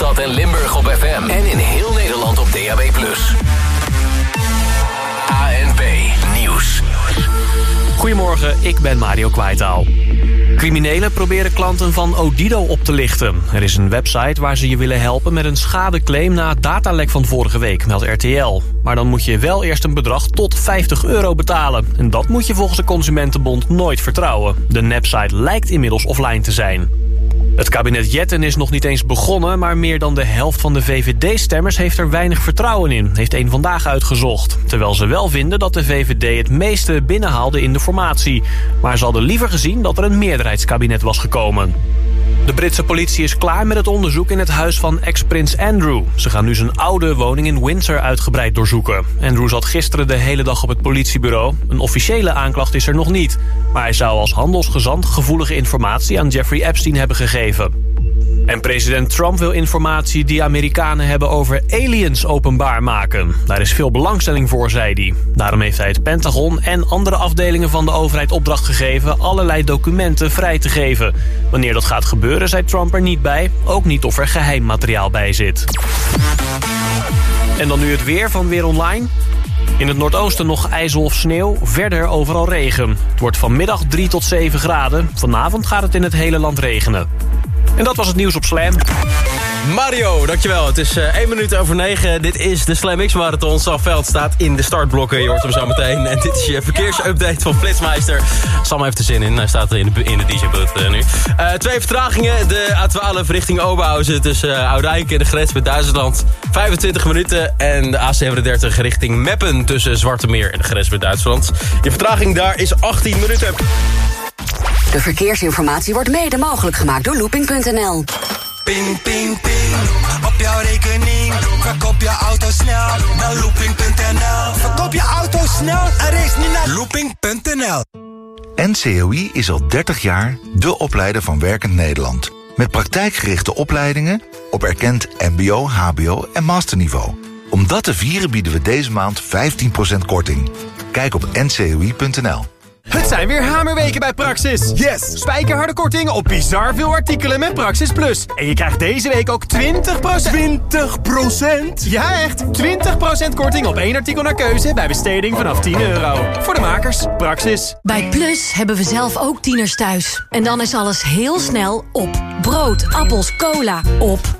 Randstad en Limburg op FM. En in heel Nederland op DAB+. ANP Nieuws. Goedemorgen, ik ben Mario Kwaitaal. Criminelen proberen klanten van Odido op te lichten. Er is een website waar ze je willen helpen met een schadeclaim... na het datalek van vorige week, meldt RTL. Maar dan moet je wel eerst een bedrag tot 50 euro betalen. En dat moet je volgens de Consumentenbond nooit vertrouwen. De nepsite lijkt inmiddels offline te zijn. Het kabinet Jetten is nog niet eens begonnen... maar meer dan de helft van de VVD-stemmers heeft er weinig vertrouwen in... heeft één Vandaag uitgezocht. Terwijl ze wel vinden dat de VVD het meeste binnenhaalde in de formatie. Maar ze hadden liever gezien dat er een meerderheidskabinet was gekomen. De Britse politie is klaar met het onderzoek in het huis van ex-prins Andrew. Ze gaan nu zijn oude woning in Windsor uitgebreid doorzoeken. Andrew zat gisteren de hele dag op het politiebureau. Een officiële aanklacht is er nog niet. Maar hij zou als handelsgezant gevoelige informatie aan Jeffrey Epstein hebben gegeven. En president Trump wil informatie die Amerikanen hebben over aliens openbaar maken. Daar is veel belangstelling voor, zei hij. Daarom heeft hij het Pentagon en andere afdelingen van de overheid opdracht gegeven... allerlei documenten vrij te geven. Wanneer dat gaat gebeuren, zei Trump er niet bij. Ook niet of er geheim materiaal bij zit. En dan nu het weer van Weer Online. In het noordoosten nog ijzel of sneeuw, verder overal regen. Het wordt vanmiddag 3 tot 7 graden. Vanavond gaat het in het hele land regenen. En dat was het nieuws op Slam. Mario, dankjewel. Het is uh, 1 minuut over 9. Dit is de Slam X Marathon. Sam Veld staat in de startblokken. Je hoort hem zo meteen. En dit is je verkeersupdate van Flitsmeister. Sam heeft er zin in. Hij staat in de, in de DJ-booth uh, nu. Uh, twee vertragingen. De A12 richting Oberhausen tussen uh, Oudijk en de grens met Duitsland. 25 minuten. En de A37 richting Meppen tussen Zwarte Meer en de grens met Duitsland. Je vertraging daar is 18 minuten. De verkeersinformatie wordt mede mogelijk gemaakt door looping.nl. Ping, ping, ping. Op jouw rekening. Verkoop je auto snel naar looping.nl. Verkoop je auto snel en race niet naar looping.nl. NCOI is al 30 jaar de opleider van Werkend Nederland. Met praktijkgerichte opleidingen op erkend mbo, hbo en masterniveau. Om dat te vieren bieden we deze maand 15% korting. Kijk op ncoi.nl. Het zijn weer hamerweken bij Praxis. Yes! Spijkerharde korting op bizar veel artikelen met Praxis Plus. En je krijgt deze week ook 20%... 20%? Ja, echt! 20% korting op één artikel naar keuze bij besteding vanaf 10 euro. Voor de makers, Praxis. Bij Plus hebben we zelf ook tieners thuis. En dan is alles heel snel op. Brood, appels, cola, op.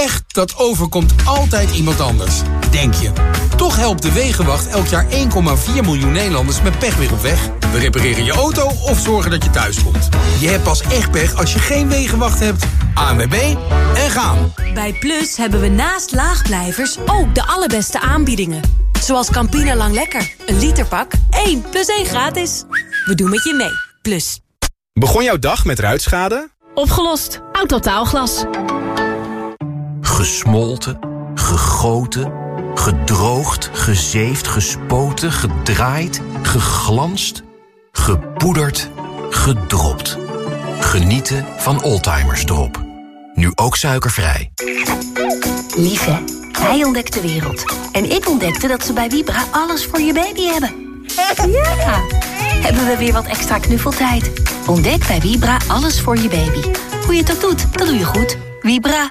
Pech, dat overkomt altijd iemand anders. Denk je. Toch helpt de Wegenwacht elk jaar 1,4 miljoen Nederlanders met pech weer op weg. We repareren je auto of zorgen dat je thuis komt. Je hebt pas echt pech als je geen Wegenwacht hebt. ANWB en gaan. Bij Plus hebben we naast laagblijvers ook de allerbeste aanbiedingen. Zoals Campina Lang Lekker. Een literpak, 1 plus 1 gratis. We doen met je mee. Plus. Begon jouw dag met ruitschade? Opgelost. Autotaalglas. Gesmolten, gegoten, gedroogd, gezeefd, gespoten, gedraaid, geglanst, gepoederd, gedropt. Genieten van Oldtimers Drop. Nu ook suikervrij. Lieve, hij ontdekt de wereld. En ik ontdekte dat ze bij Vibra alles voor je baby hebben. Ja! Hebben we weer wat extra knuffeltijd. Ontdek bij Vibra alles voor je baby. Hoe je het ook doet, dat doe je goed. Vibra.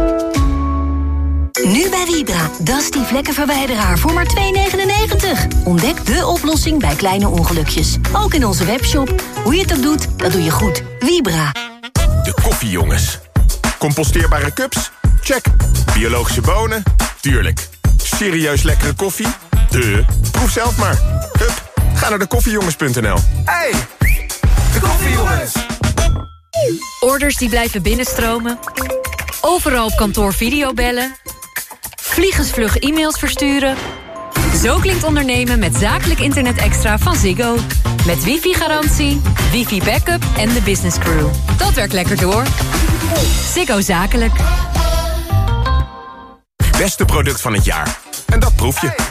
Nu bij Vibra, dat is die vlekkenverwijderaar voor maar 2,99. Ontdek de oplossing bij kleine ongelukjes. Ook in onze webshop. Hoe je het ook doet, dat doe je goed. Vibra. De koffiejongens. Composteerbare cups? Check. Biologische bonen? Tuurlijk. Serieus lekkere koffie? De. Proef zelf maar. Hup, ga naar de koffiejongens.nl. Hey, de koffiejongens. Orders die blijven binnenstromen. Overal op kantoor videobellen. Vliegensvlug e-mails versturen. Zo klinkt ondernemen met zakelijk internet extra van Ziggo. Met wifi-garantie, wifi-backup en de business crew. Dat werkt lekker door. Ziggo Zakelijk. Beste product van het jaar. En dat proef je.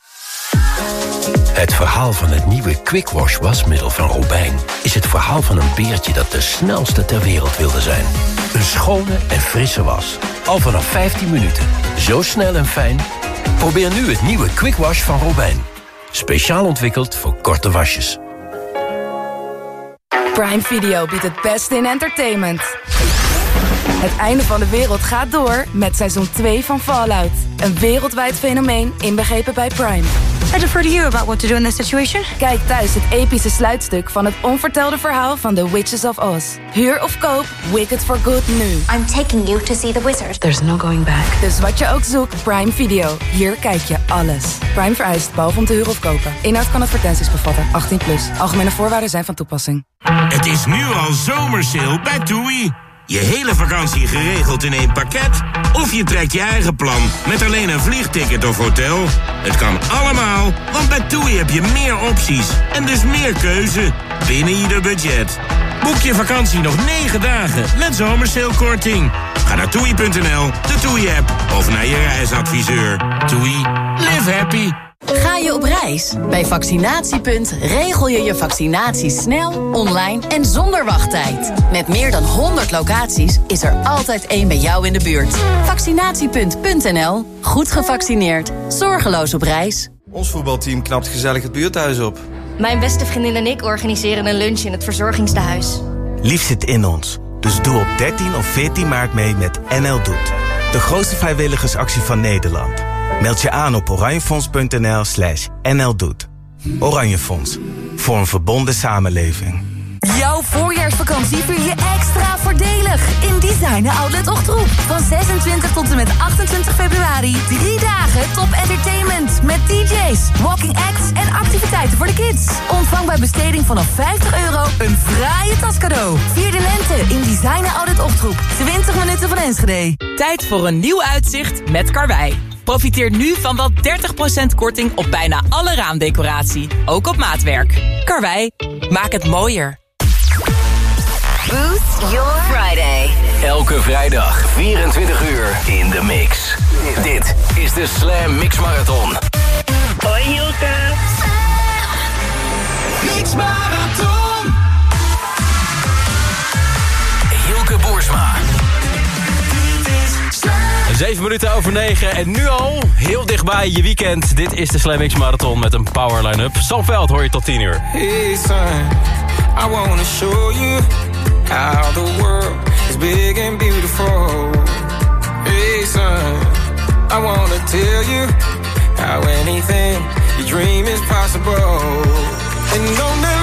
Het verhaal van het nieuwe Quick Wash wasmiddel van Robijn... is het verhaal van een beertje dat de snelste ter wereld wilde zijn. Een schone en frisse was. Al vanaf 15 minuten. Zo snel en fijn. Probeer nu het nieuwe Quick Wash van Robijn. Speciaal ontwikkeld voor korte wasjes. Prime Video biedt het beste in entertainment. Het einde van de wereld gaat door met seizoen 2 van Fallout. Een wereldwijd fenomeen inbegrepen bij Prime. I defer to you about what to do in this situation. Kijk thuis het epische sluitstuk van het onvertelde verhaal van The Witches of Oz. Huur of koop Wicked for Good nu. I'm taking you to see the wizard. There's no going back. Dus wat je ook zoekt, Prime Video. Hier kijk je alles. Prime vereist, behalve om te huren of kopen. Inhoud kan advertenties bevatten. 18 plus. Algemene voorwaarden zijn van toepassing. Het is nu al zomersale bij TUI. Je hele vakantie geregeld in één pakket? Of je trekt je eigen plan met alleen een vliegticket of hotel? Het kan allemaal, want bij TUI heb je meer opties en dus meer keuze binnen ieder budget. Boek je vakantie nog 9 dagen met zomersailkorting. Ga naar toei.nl, de TUI-app of naar je reisadviseur. TUI, live happy. Ga je op reis? Bij Vaccinatiepunt regel je je vaccinatie snel, online en zonder wachttijd. Met meer dan 100 locaties is er altijd één bij jou in de buurt. Vaccinatiepunt.nl. Goed gevaccineerd. Zorgeloos op reis. Ons voetbalteam knapt gezellig het buurthuis op. Mijn beste vriendin en ik organiseren een lunch in het verzorgingstehuis. Lief zit in ons. Dus doe op 13 of 14 maart mee met NL Doet. De grootste vrijwilligersactie van Nederland. Meld je aan op oranjefonds.nl slash nldoet. Oranje Fonds. Voor een verbonden samenleving. Jouw voorjaarsvakantie vier je extra voordelig in Designer Outlet Ochtroep. Van 26 tot en met 28 februari. Drie dagen top entertainment met DJ's, walking acts en activiteiten voor de kids. Ontvang bij besteding vanaf 50 euro een fraaie tascadeau. Vier de lente in Designer Outlet Ochtroep. 20 minuten van Enschede. Tijd voor een nieuw uitzicht met Karwei. Profiteer nu van wel 30% korting op bijna alle raamdecoratie. Ook op maatwerk. Karwei, maak het mooier. Boost Your Friday. Elke vrijdag 24 uur in de mix. Dit is de Slam Mix Marathon. Hoi Hilke. Mix Marathon. Hilke Boersma. Zeven minuten over negen en nu al heel dichtbij je weekend. Dit is de Slam X Marathon met een power line-up. Sam Veld hoor je tot 10 uur. Hey son, I wanna show you how the world is big and beautiful. Hey son, I wanna tell you how anything you dream is possible. And on that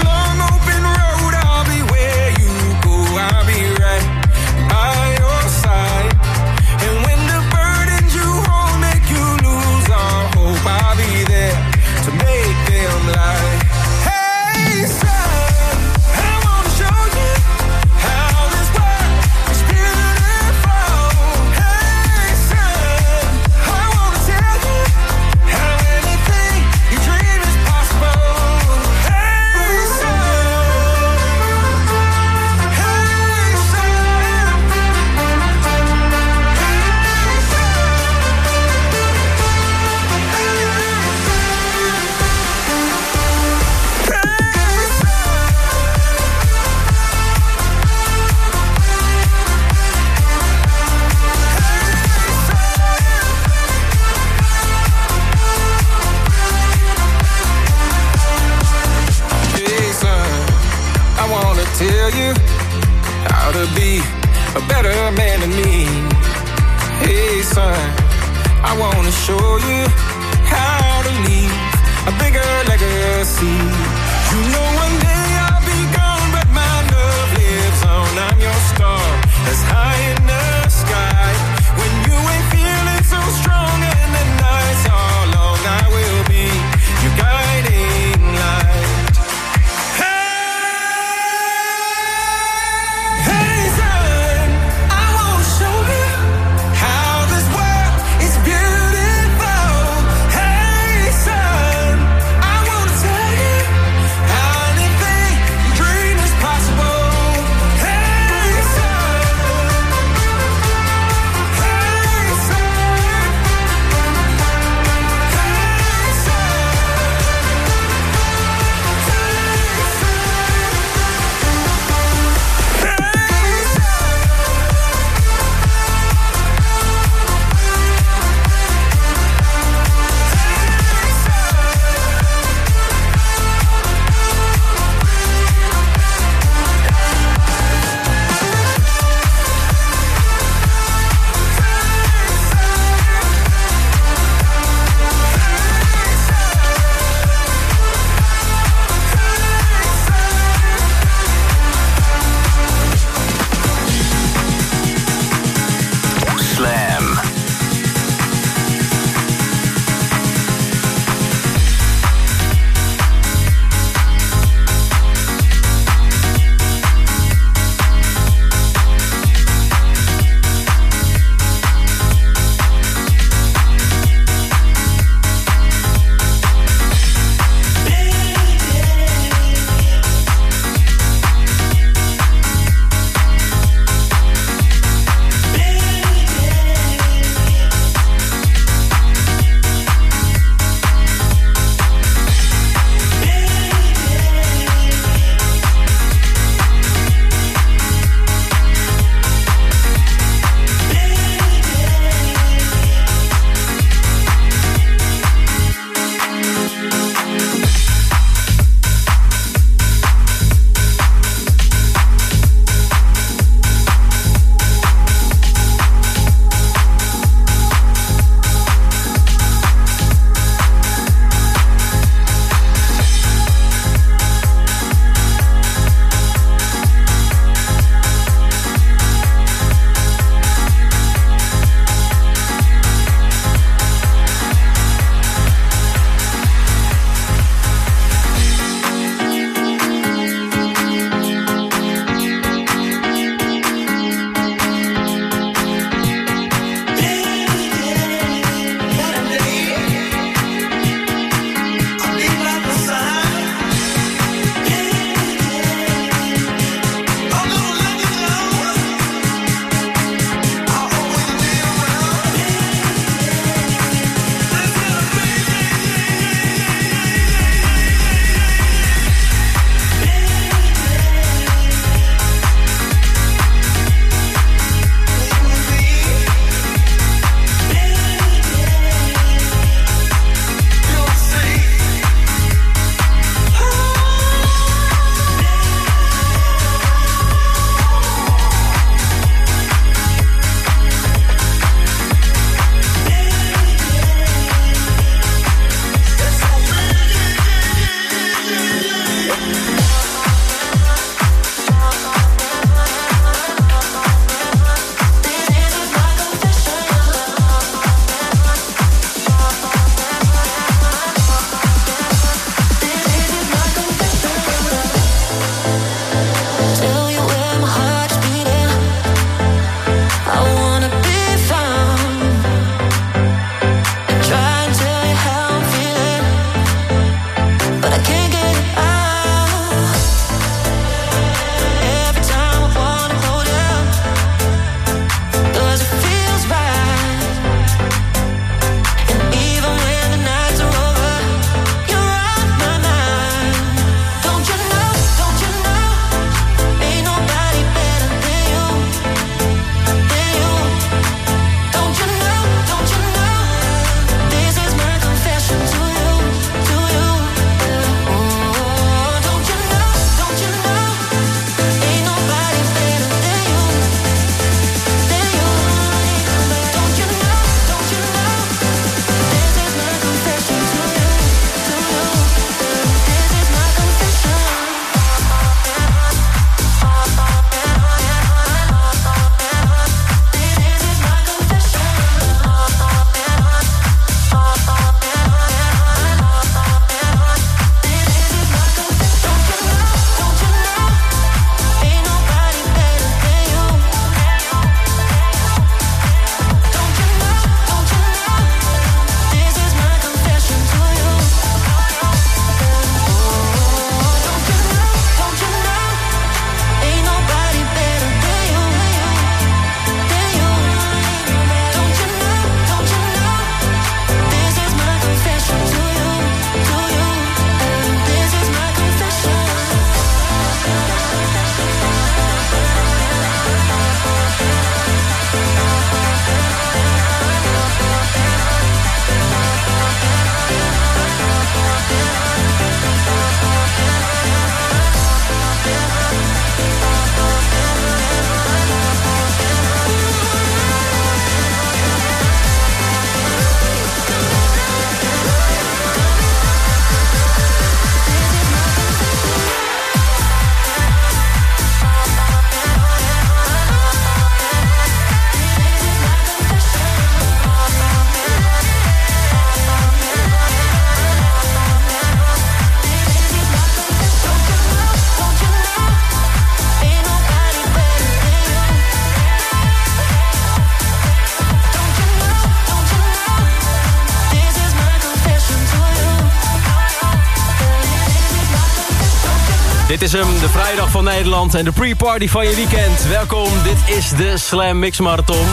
en de pre-party van je weekend. Welkom, dit is de Slam Mix Marathon.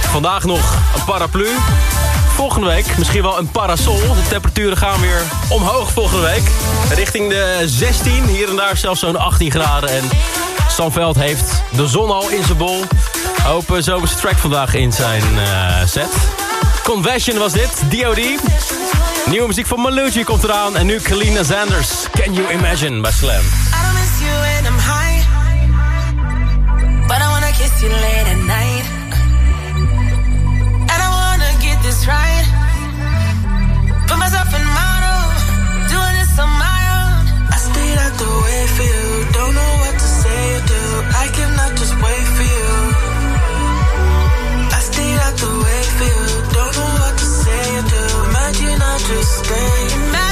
Vandaag nog een paraplu. Volgende week misschien wel een parasol. De temperaturen gaan weer omhoog volgende week. Richting de 16, hier en daar zelfs zo'n 18 graden. En Stamveld heeft de zon al in zijn bol. Open zomerse track vandaag in zijn uh, set. Convention was dit, D.O.D. Nieuwe muziek van Malucci komt eraan. En nu Kalina Sanders. Can you imagine bij Slam. You late at night. And I wanna get this right. Put myself in. Doing this on my own. I stayed out the way for you. Don't know what to say or do. I cannot just wait for you. I stayed out the way for you. Don't know what to say or do. Imagine I just stay.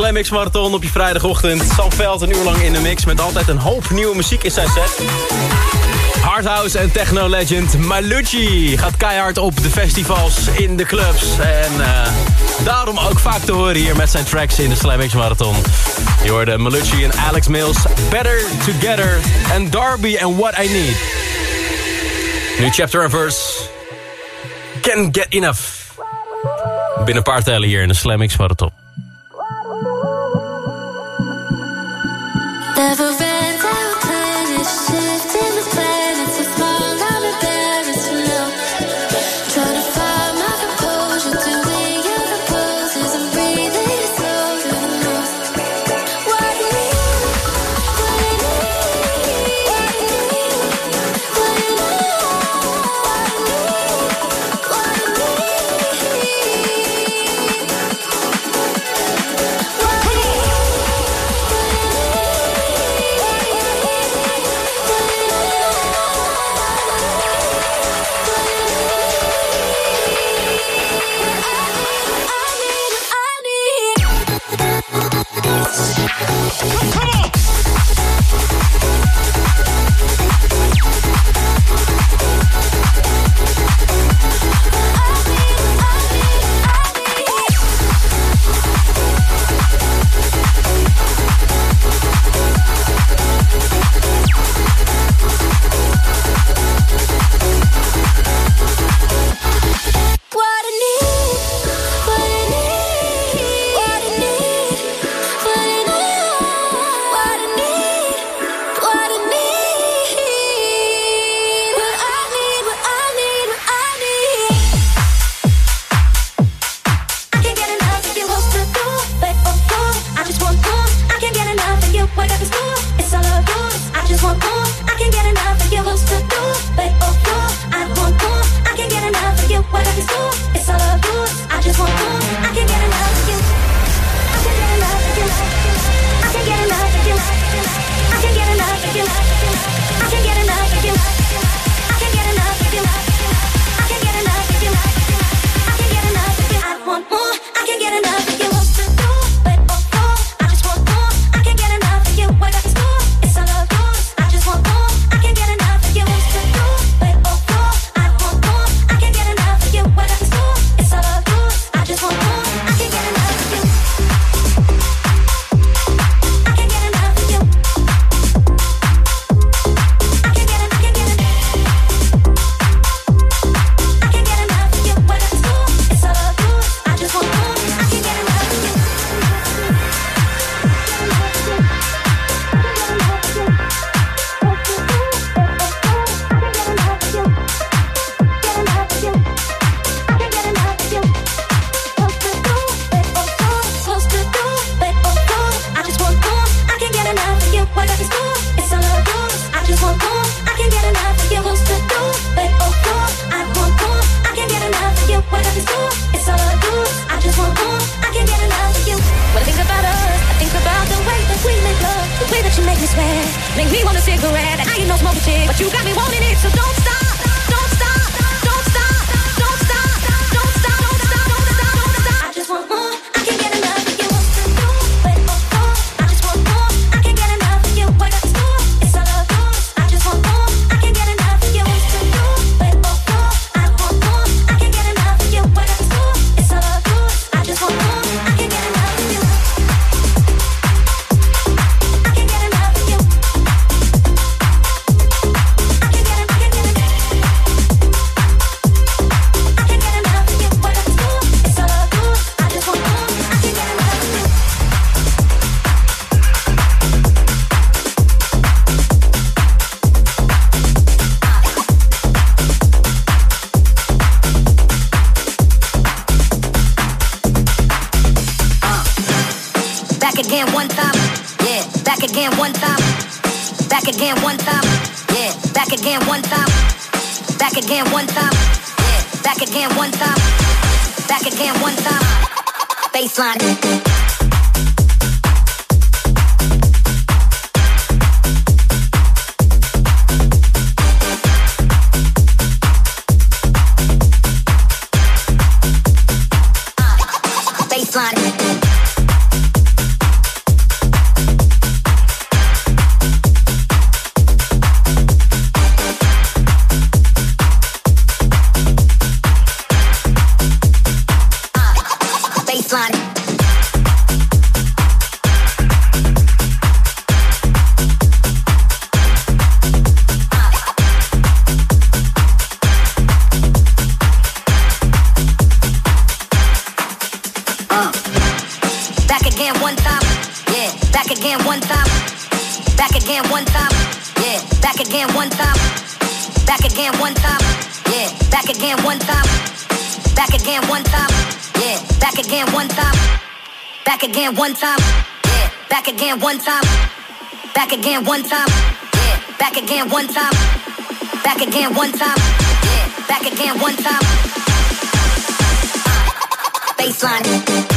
Slam Marathon op je vrijdagochtend. Sam Veld een uur lang in de mix met altijd een hoop nieuwe muziek in zijn set. Hardhouse en techno legend Malucci gaat keihard op de festivals in de clubs. En eh, daarom ook vaak te horen hier met zijn tracks in de Slammix Marathon. Je hoorde Malucci en Alex Mills, Better Together en Darby and What I Need. Nu chapter and verse. Can't get enough. Binnen een paar tellen hier in de Slammix Marathon. body. Again one time. Back again one time. Yeah, back again one time. Back again one time. Yeah, back again one time. Uh, baseline. baseline.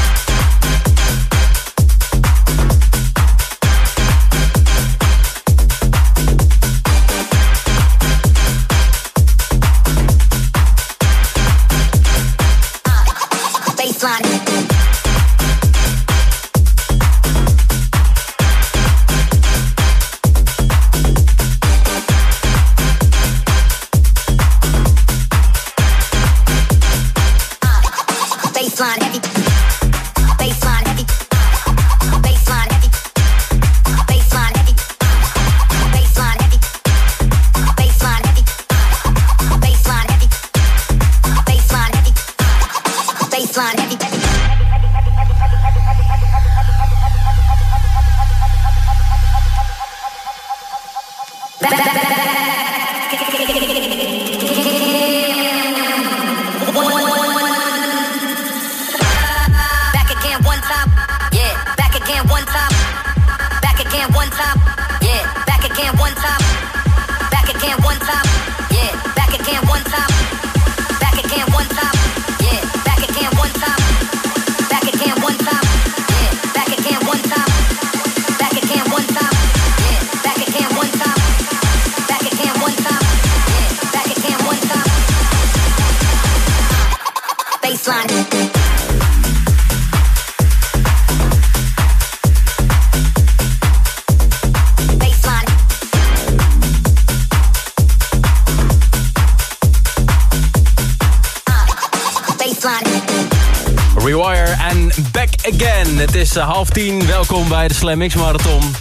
Eh, half tien. Welkom bij de Slam Mix Marathon.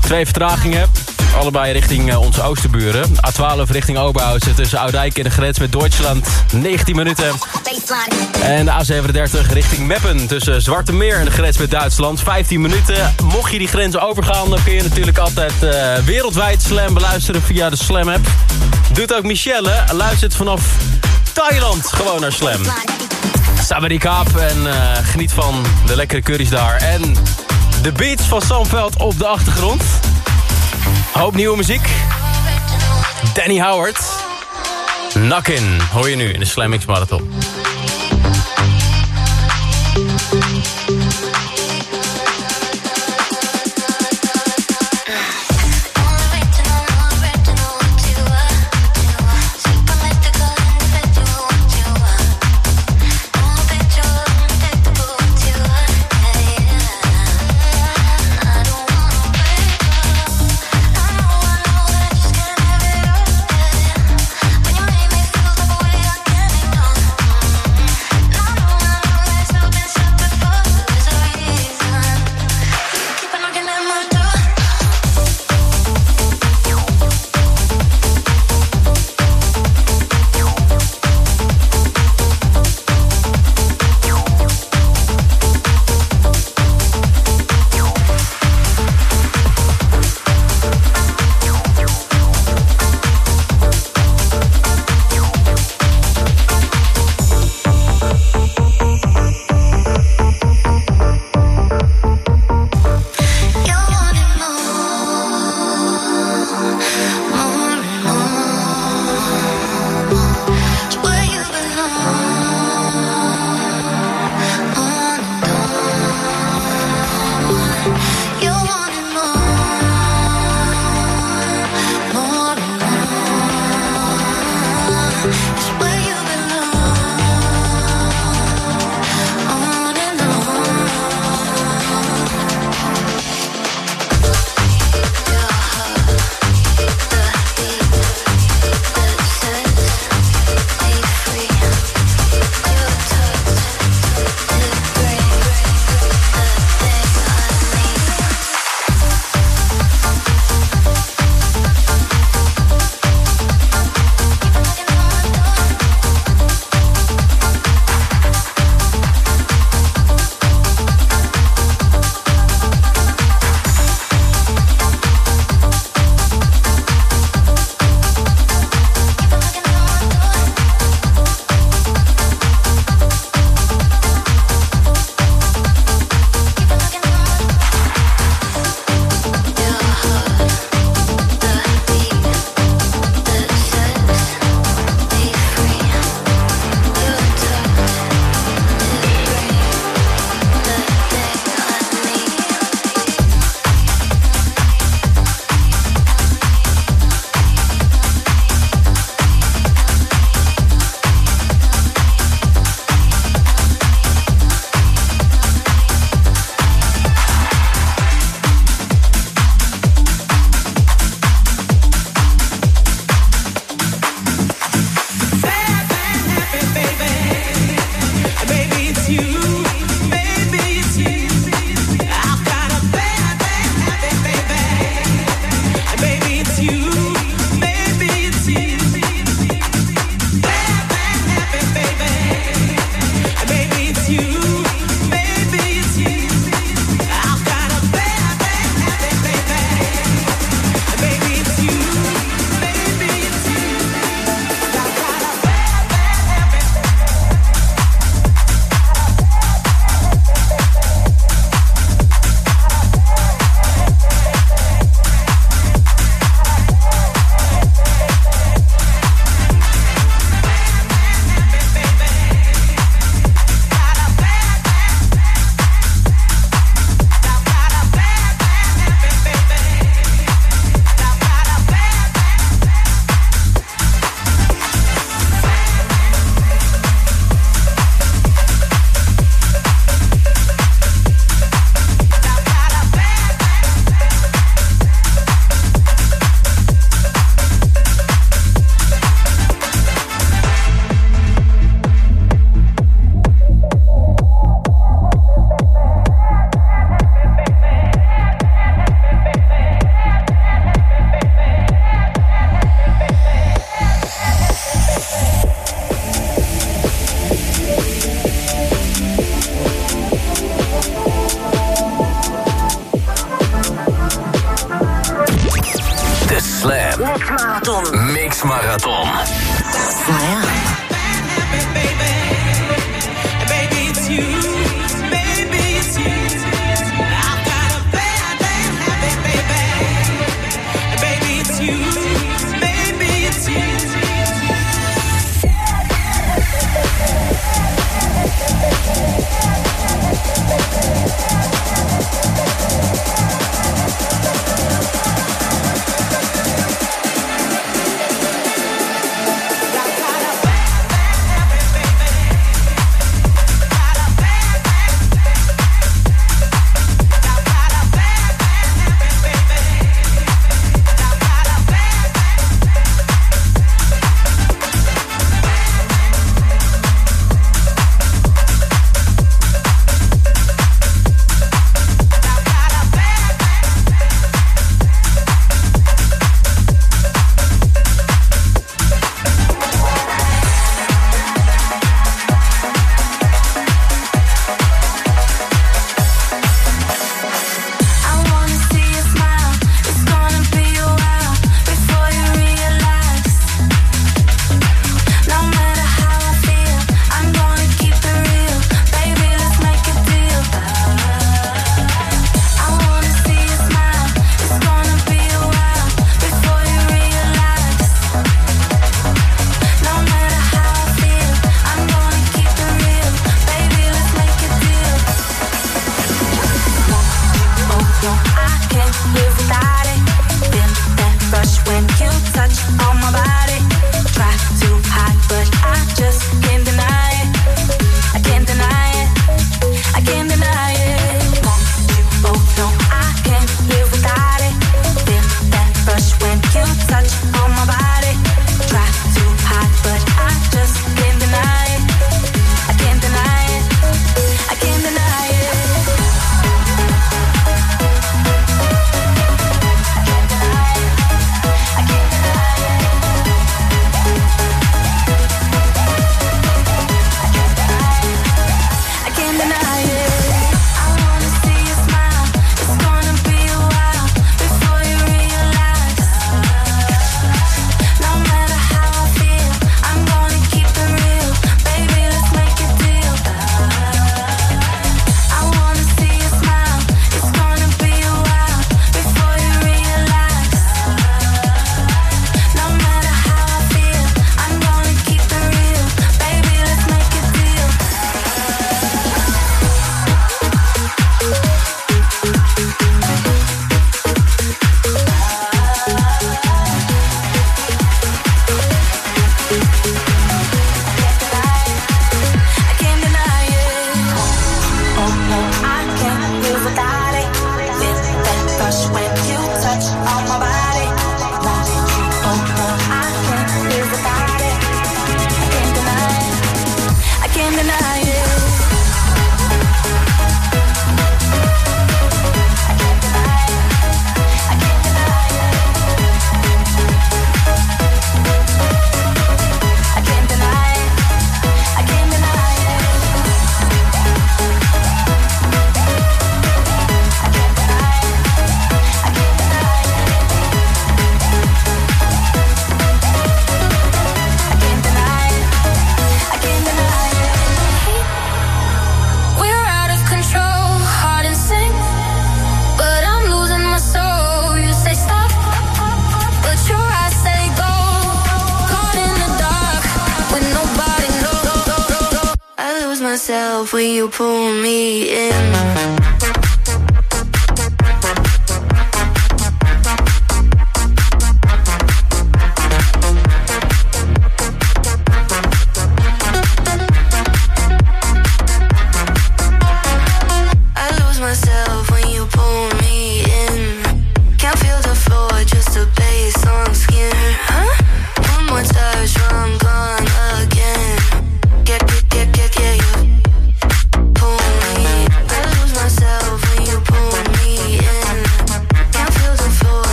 Twee vertragingen. Allebei richting eh, onze oosterburen. A12 richting Oberhausen tussen Oudijk en de grens met Duitsland. 19 minuten. En de A37 richting Meppen tussen Zwarte Meer en de grens met Duitsland. 15 minuten. Mocht je die grens overgaan, dan kun je natuurlijk altijd eh, wereldwijd Slam beluisteren via de Slam app. Doet ook Michelle. Luistert vanaf Thailand gewoon naar Slam. Sabari Kaap en eh, geniet van de lekkere curry's daar. En de beats van Sam Veld op de achtergrond. Hoop nieuwe muziek. Danny Howard. Nakin hoor je nu in de Slam Marathon.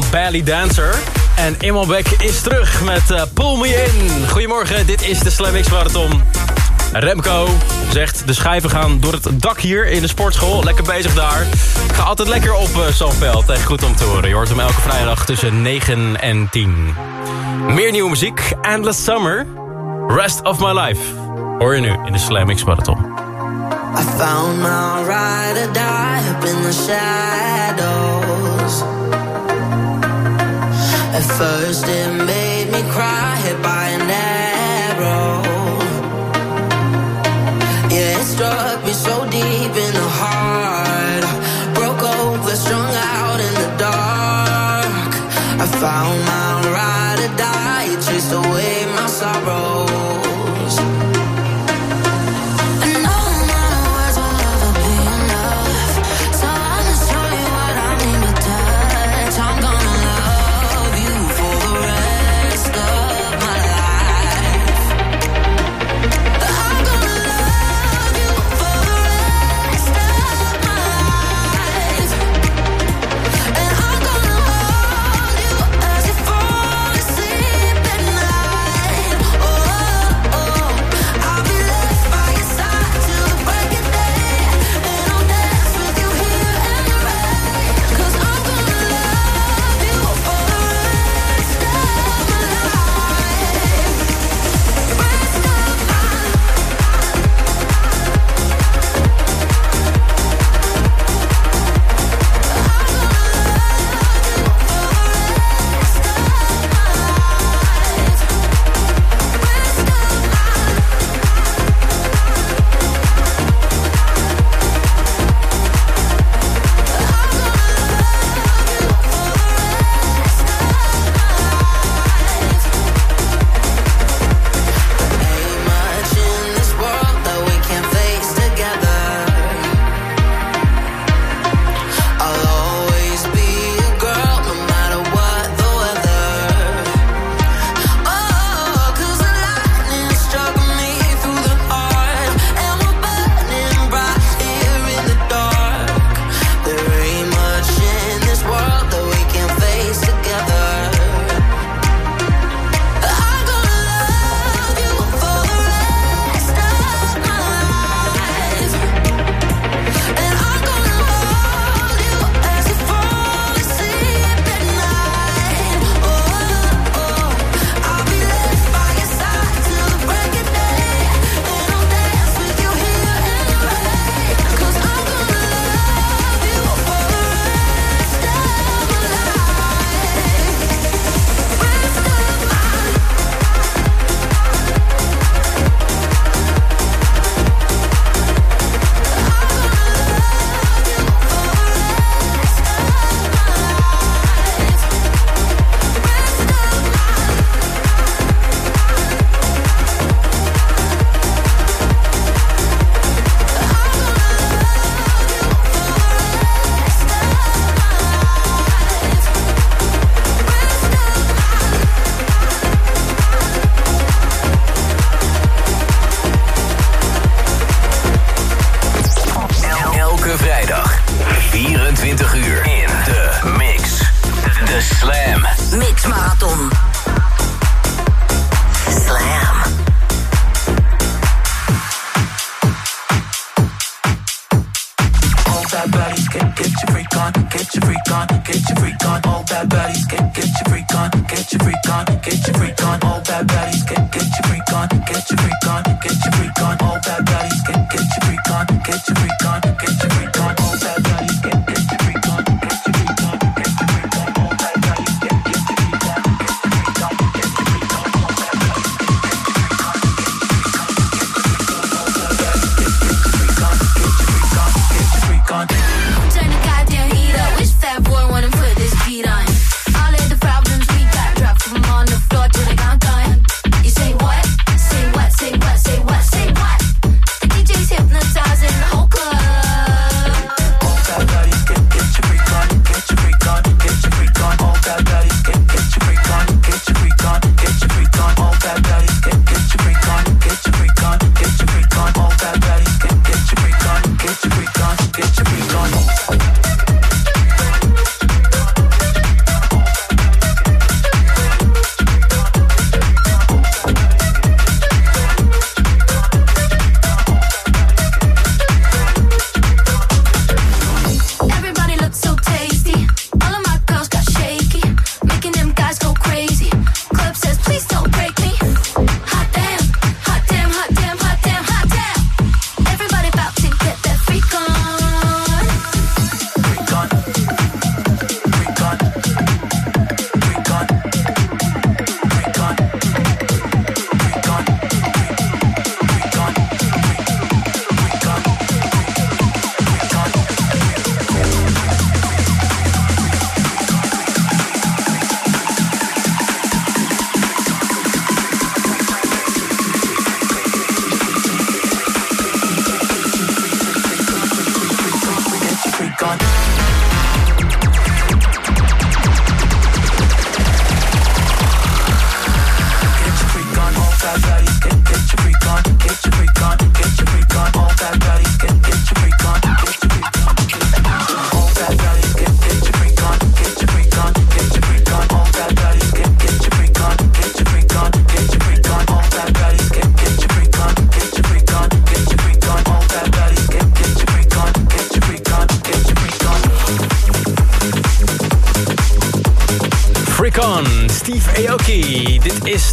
van Dancer. En Imalbek is terug met uh, Pull Me In. Goedemorgen, dit is de Slam X Marathon. Remco zegt, de schijven gaan door het dak hier in de sportschool. Lekker bezig daar. Ga altijd lekker op eh, uh, zo'n veld. Echt goed om te horen. Je hoort hem elke vrijdag tussen 9 en 10. Meer nieuwe muziek. Endless Summer. Rest of My Life. Hoor je nu in de Slam X Marathon. I found my ride die in the shadows. At first it made me cry, hit by an arrow. Yeah, it struck me so deep in the heart. Broke over, strung out in the dark. I found my ride or die, it chased away my sorrow.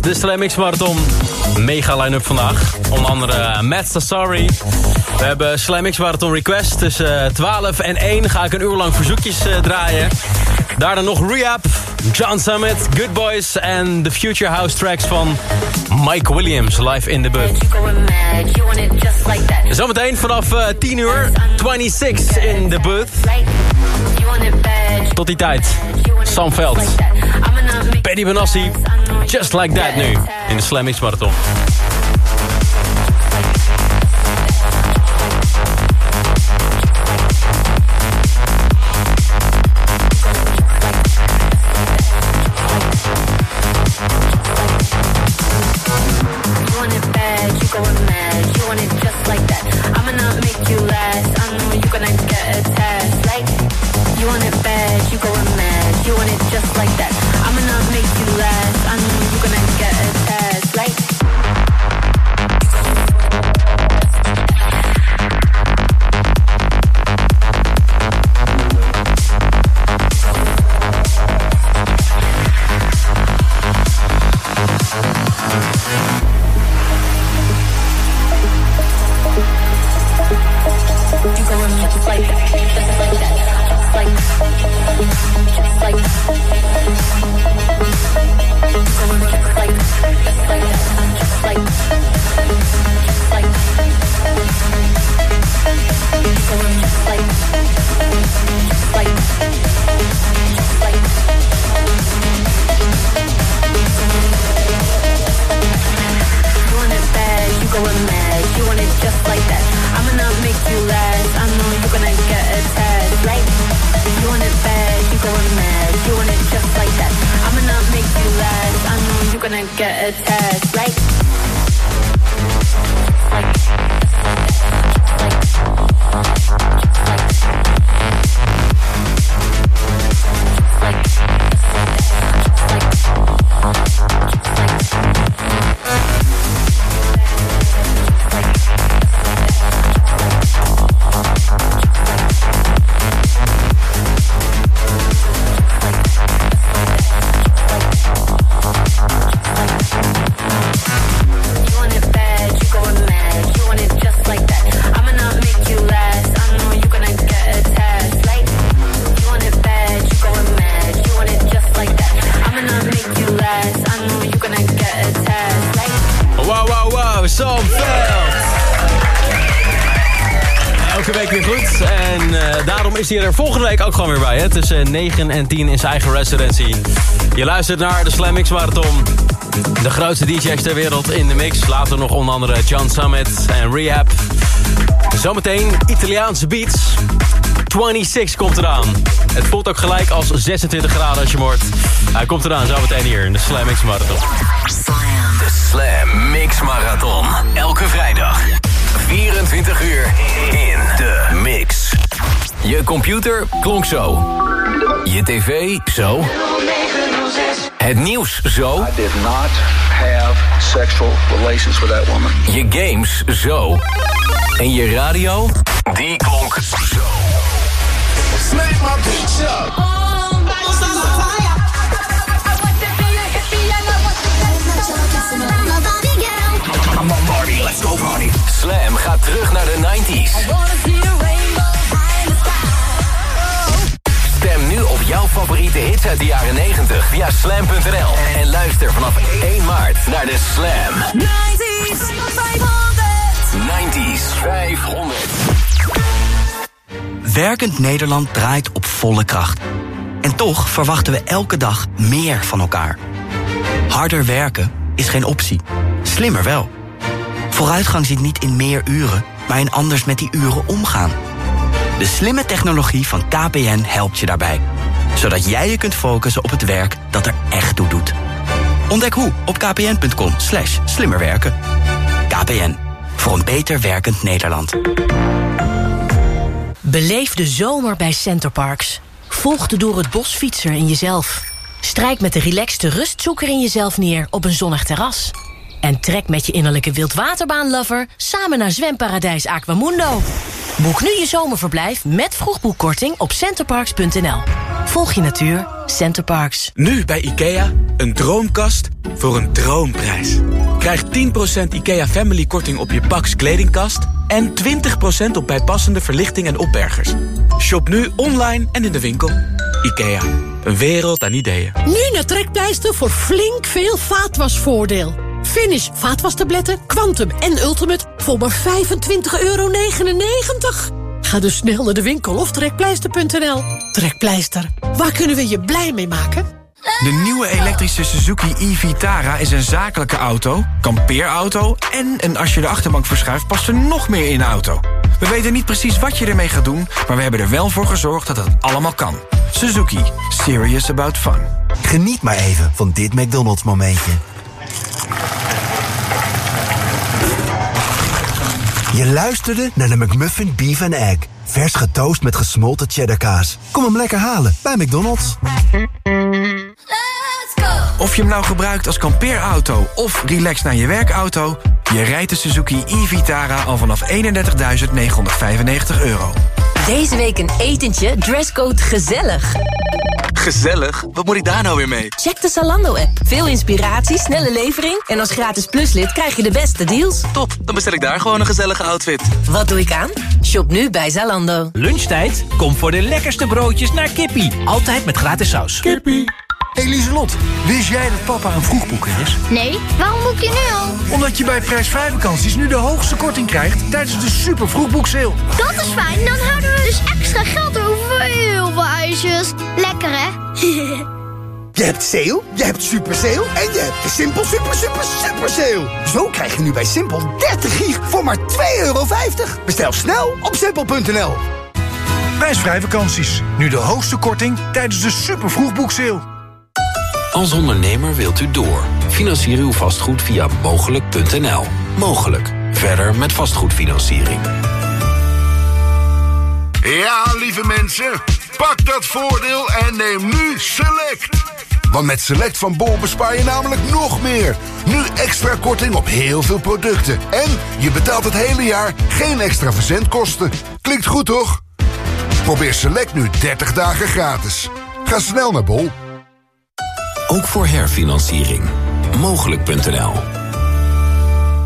De Slam X Marathon. Mega line-up vandaag. Onder andere uh, Matt Sorry. We hebben Slam X Marathon Request. Tussen 12 en 1 ga ik een uur lang verzoekjes uh, draaien. Daarna nog Rehab, John Summit, Good Boys en de Future House tracks van Mike Williams live in the booth. Zometeen vanaf uh, 10 uur, 26 in the booth. Tot die tijd, Sam Veld, Betty Benassi, Just Like That nu. In de Slam X Marathon. Gewoon weer bij. Hè? Tussen 9 en 10 in zijn eigen residency. Je luistert naar de Slam Mix Marathon. De grootste DJ's ter wereld in de mix. Later nog onder andere John Summit en Rehab. Zometeen Italiaanse beats. 26 komt eraan. Het voelt ook gelijk als 26 graden als je moord. Hij komt eraan zometeen hier in de Slam Mix Marathon. De Slam Mix Marathon. Elke vrijdag. 24 uur in de mix. Je computer klonk zo. Je tv zo. Het nieuws zo. I did not have sexual relations with that woman. Je games zo. En je radio, die klonk zo. Smack my bitch up. Slam gaat terug naar de 90s. Jouw favoriete hits uit de jaren 90 via slam.nl. En luister vanaf 1 maart naar de Slam. 90s 500. 90s 500. Werkend Nederland draait op volle kracht. En toch verwachten we elke dag meer van elkaar. Harder werken is geen optie. Slimmer wel. Vooruitgang zit niet in meer uren, maar in anders met die uren omgaan. De slimme technologie van KPN helpt je daarbij. Zodat jij je kunt focussen op het werk dat er echt toe doet. Ontdek hoe op kpn.com slimmerwerken. KPN, voor een beter werkend Nederland. Beleef de zomer bij Centerparks. Volg de door het bos fietser in jezelf. Strijk met de relaxte rustzoeker in jezelf neer op een zonnig terras. En trek met je innerlijke wildwaterbaanlover samen naar zwemparadijs Aquamundo. Boek nu je zomerverblijf met vroegboekkorting op centerparks.nl. Volg je natuur. Centerparks. Nu bij IKEA, een droomkast voor een droomprijs. Krijg 10% IKEA Family korting op je Pax kledingkast... en 20% op bijpassende verlichting en opbergers. Shop nu online en in de winkel. IKEA, een wereld aan ideeën. Nu naar Trekpleister voor flink veel vaatwasvoordeel. Finish vaatwastabletten, Quantum en Ultimate voor maar 25,99 euro. Ga dus snel naar de winkel of trekpleister.nl. Trekpleister, waar kunnen we je blij mee maken? De nieuwe elektrische Suzuki e-Vitara is een zakelijke auto, kampeerauto... en een als je de achterbank verschuift past er nog meer in de auto. We weten niet precies wat je ermee gaat doen... maar we hebben er wel voor gezorgd dat het allemaal kan. Suzuki. Serious about fun. Geniet maar even van dit McDonald's momentje. Je luisterde naar de McMuffin Beef and Egg. Vers getoast met gesmolten cheddarkaas. Kom hem lekker halen bij McDonald's. Of je hem nou gebruikt als kampeerauto of relax naar je werkauto... je rijdt de Suzuki e-Vitara al vanaf 31.995 euro. Deze week een etentje, dresscode gezellig. Gezellig? Wat moet ik daar nou weer mee? Check de Zalando-app. Veel inspiratie, snelle levering... en als gratis pluslid krijg je de beste deals. Top, dan bestel ik daar gewoon een gezellige outfit. Wat doe ik aan? Shop nu bij Zalando. Lunchtijd? Kom voor de lekkerste broodjes naar Kippie. Altijd met gratis saus. Kippie. Hey Lieselot, wist jij dat papa een vroegboeker is? Nee, waarom boek je nu al? Omdat je bij prijsvrij vakanties nu de hoogste korting krijgt tijdens de super vroegboekseil. Dat is fijn, dan houden we dus extra geld over voor heel veel ijsjes. Lekker hè? Je hebt sale, je hebt super sale en je hebt de Simpel super super super sale. Zo krijg je nu bij Simpel 30 gig voor maar 2,50 euro. Bestel snel op simpel.nl. Prijsvrij vakanties, nu de hoogste korting tijdens de super vroegboekseil. Als ondernemer wilt u door. Financier uw vastgoed via mogelijk.nl. Mogelijk. Verder met vastgoedfinanciering. Ja, lieve mensen. Pak dat voordeel en neem nu Select. Want met Select van Bol bespaar je namelijk nog meer. Nu extra korting op heel veel producten. En je betaalt het hele jaar geen extra verzendkosten. Klinkt goed, toch? Probeer Select nu 30 dagen gratis. Ga snel naar Bol. Ook voor herfinanciering. Mogelijk.nl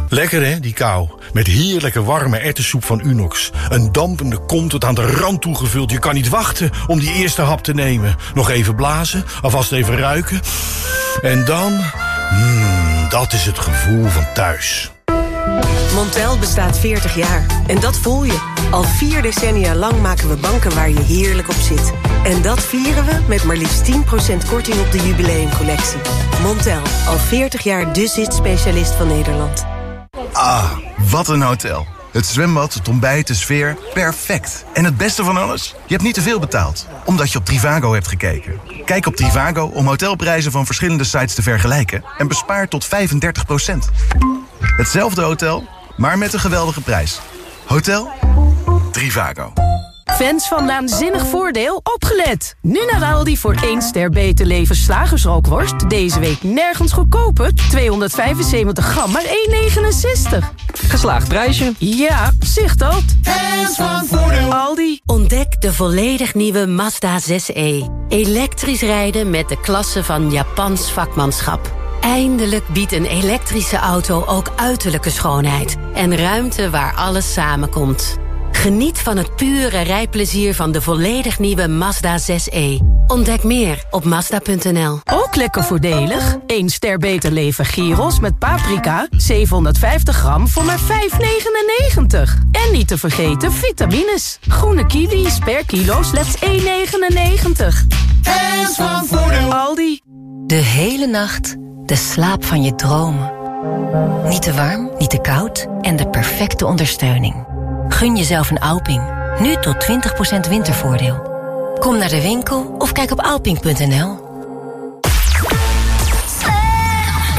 Lekker hè, die kou. Met heerlijke warme ertessoep van Unox. Een dampende kom tot aan de rand toegevuld. Je kan niet wachten om die eerste hap te nemen. Nog even blazen, alvast even ruiken. En dan... Mmm, dat is het gevoel van thuis. Montel bestaat 40 jaar. En dat voel je. Al vier decennia lang maken we banken waar je heerlijk op zit. En dat vieren we met maar liefst 10% korting op de jubileumcollectie. Montel, al 40 jaar de zit-specialist van Nederland. Ah, wat een hotel. Het zwembad, het ontbijt, de sfeer, perfect. En het beste van alles? Je hebt niet te veel betaald, omdat je op Trivago hebt gekeken. Kijk op Trivago om hotelprijzen van verschillende sites te vergelijken... en bespaar tot 35% Hetzelfde hotel, maar met een geweldige prijs. Hotel Trivago. Fans van Naanzinnig Voordeel, opgelet! Nu naar Aldi voor 1 ster beter leven slagersrookworst. Deze week nergens goedkoper. 275 gram, maar 1,69. Geslaagd prijsje. Ja, zicht dat. Fans van Voordeel. Aldi. Ontdek de volledig nieuwe Mazda 6e. Elektrisch rijden met de klasse van Japans vakmanschap. Eindelijk biedt een elektrische auto ook uiterlijke schoonheid. En ruimte waar alles samenkomt. Geniet van het pure rijplezier van de volledig nieuwe Mazda 6e. Ontdek meer op Mazda.nl. Ook lekker voordelig. 1 ster beter leven gyros met paprika. 750 gram voor maar 5,99. En niet te vergeten vitamines. Groene kiwis per kilo slechts 1,99. En van voordeel. Aldi. De hele nacht de slaap van je dromen. Niet te warm, niet te koud en de perfecte ondersteuning. Gun jezelf een Alping. Nu tot 20% wintervoordeel. Kom naar de winkel of kijk op alping.nl.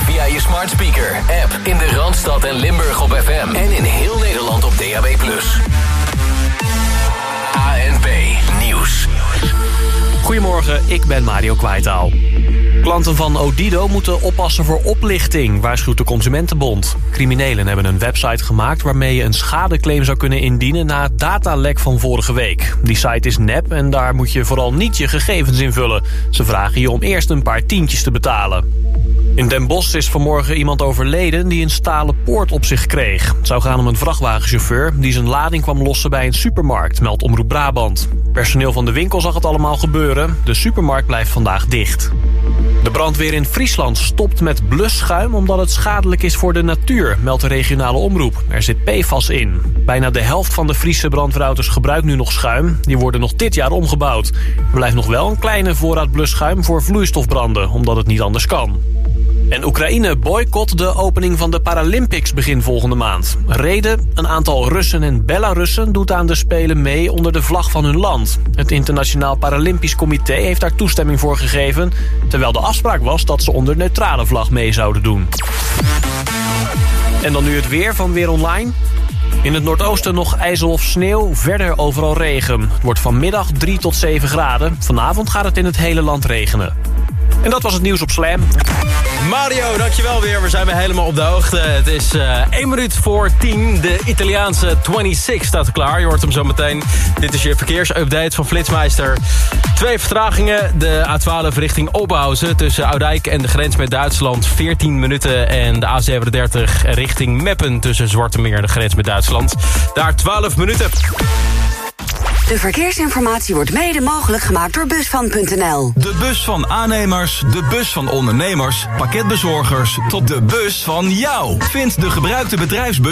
Via je smart speaker, app in de Randstad en Limburg op FM. En in heel Nederland op DAB+. Goedemorgen, ik ben Mario Kwaitaal. Klanten van Odido moeten oppassen voor oplichting, waarschuwt de Consumentenbond. Criminelen hebben een website gemaakt waarmee je een schadeclaim zou kunnen indienen na het datalek van vorige week. Die site is nep en daar moet je vooral niet je gegevens invullen. Ze vragen je om eerst een paar tientjes te betalen. In Den Bosch is vanmorgen iemand overleden die een stalen poort op zich kreeg. Het zou gaan om een vrachtwagenchauffeur die zijn lading kwam lossen bij een supermarkt, meldt Omroep Brabant. Personeel van de winkel zag het allemaal gebeuren. De supermarkt blijft vandaag dicht. De brandweer in Friesland stopt met blusschuim omdat het schadelijk is voor de natuur, meldt de regionale omroep. Er zit PFAS in. Bijna de helft van de Friese brandweerauto's gebruikt nu nog schuim. Die worden nog dit jaar omgebouwd. Er blijft nog wel een kleine voorraad blusschuim voor vloeistofbranden, omdat het niet anders kan. En Oekraïne boycott de opening van de Paralympics begin volgende maand. Reden? Een aantal Russen en Belarussen doet aan de Spelen mee onder de vlag van hun land. Het Internationaal Paralympisch Comité heeft daar toestemming voor gegeven... terwijl de afspraak was dat ze onder neutrale vlag mee zouden doen. En dan nu het weer van Weer Online. In het noordoosten nog ijzel of sneeuw, verder overal regen. Het wordt vanmiddag 3 tot 7 graden. Vanavond gaat het in het hele land regenen. En dat was het nieuws op Slam. Mario, dankjewel weer. We zijn weer helemaal op de hoogte. Het is uh, 1 minuut voor 10. De Italiaanse 26 staat klaar. Je hoort hem zo meteen. Dit is je verkeersupdate van Flitsmeister. Twee vertragingen. De A12 richting Oberhausen tussen Oudijk en de grens met Duitsland 14 minuten. En de A37 richting Meppen tussen Zwarte Meer en de grens met Duitsland. Daar 12 minuten. De verkeersinformatie wordt mede mogelijk gemaakt door Busvan.nl. De bus van aannemers, de bus van ondernemers, pakketbezorgers... tot de bus van jou. Vind de gebruikte bedrijfsbus